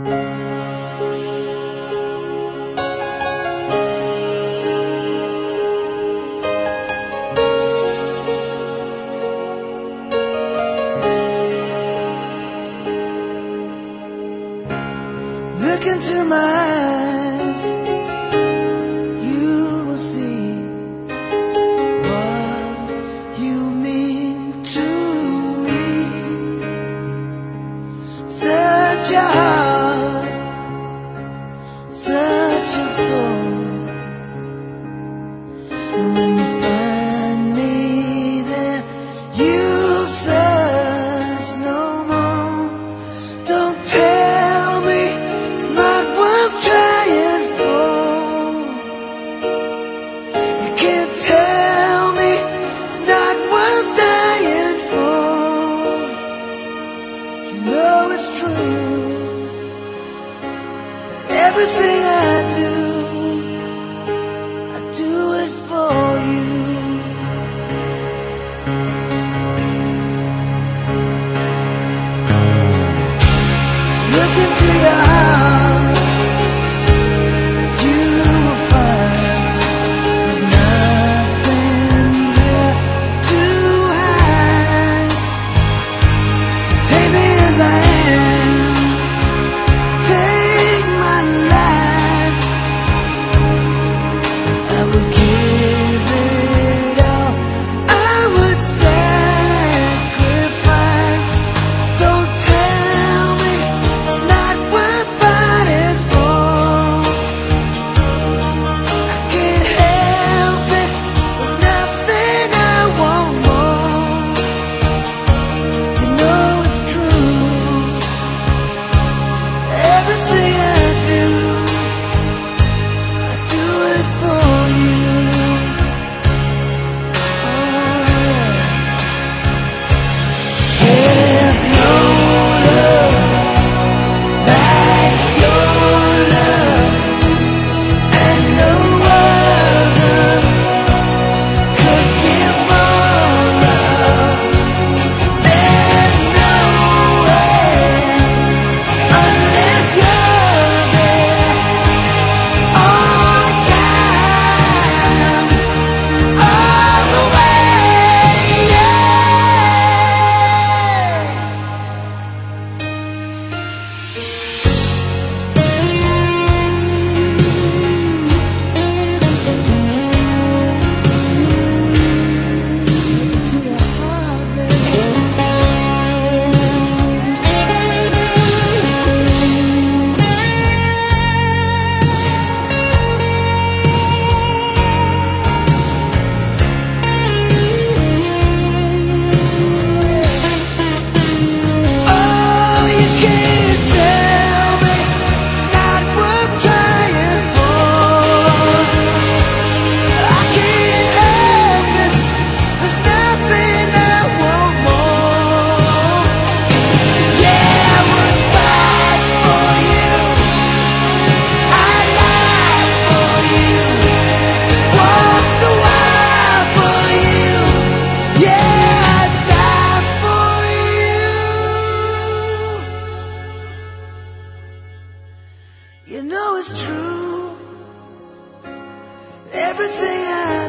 Look into my eyes, you will see what you mean to me. was true. Everything I do, I do it for you. Look into your eyes. You know it's true. Everything I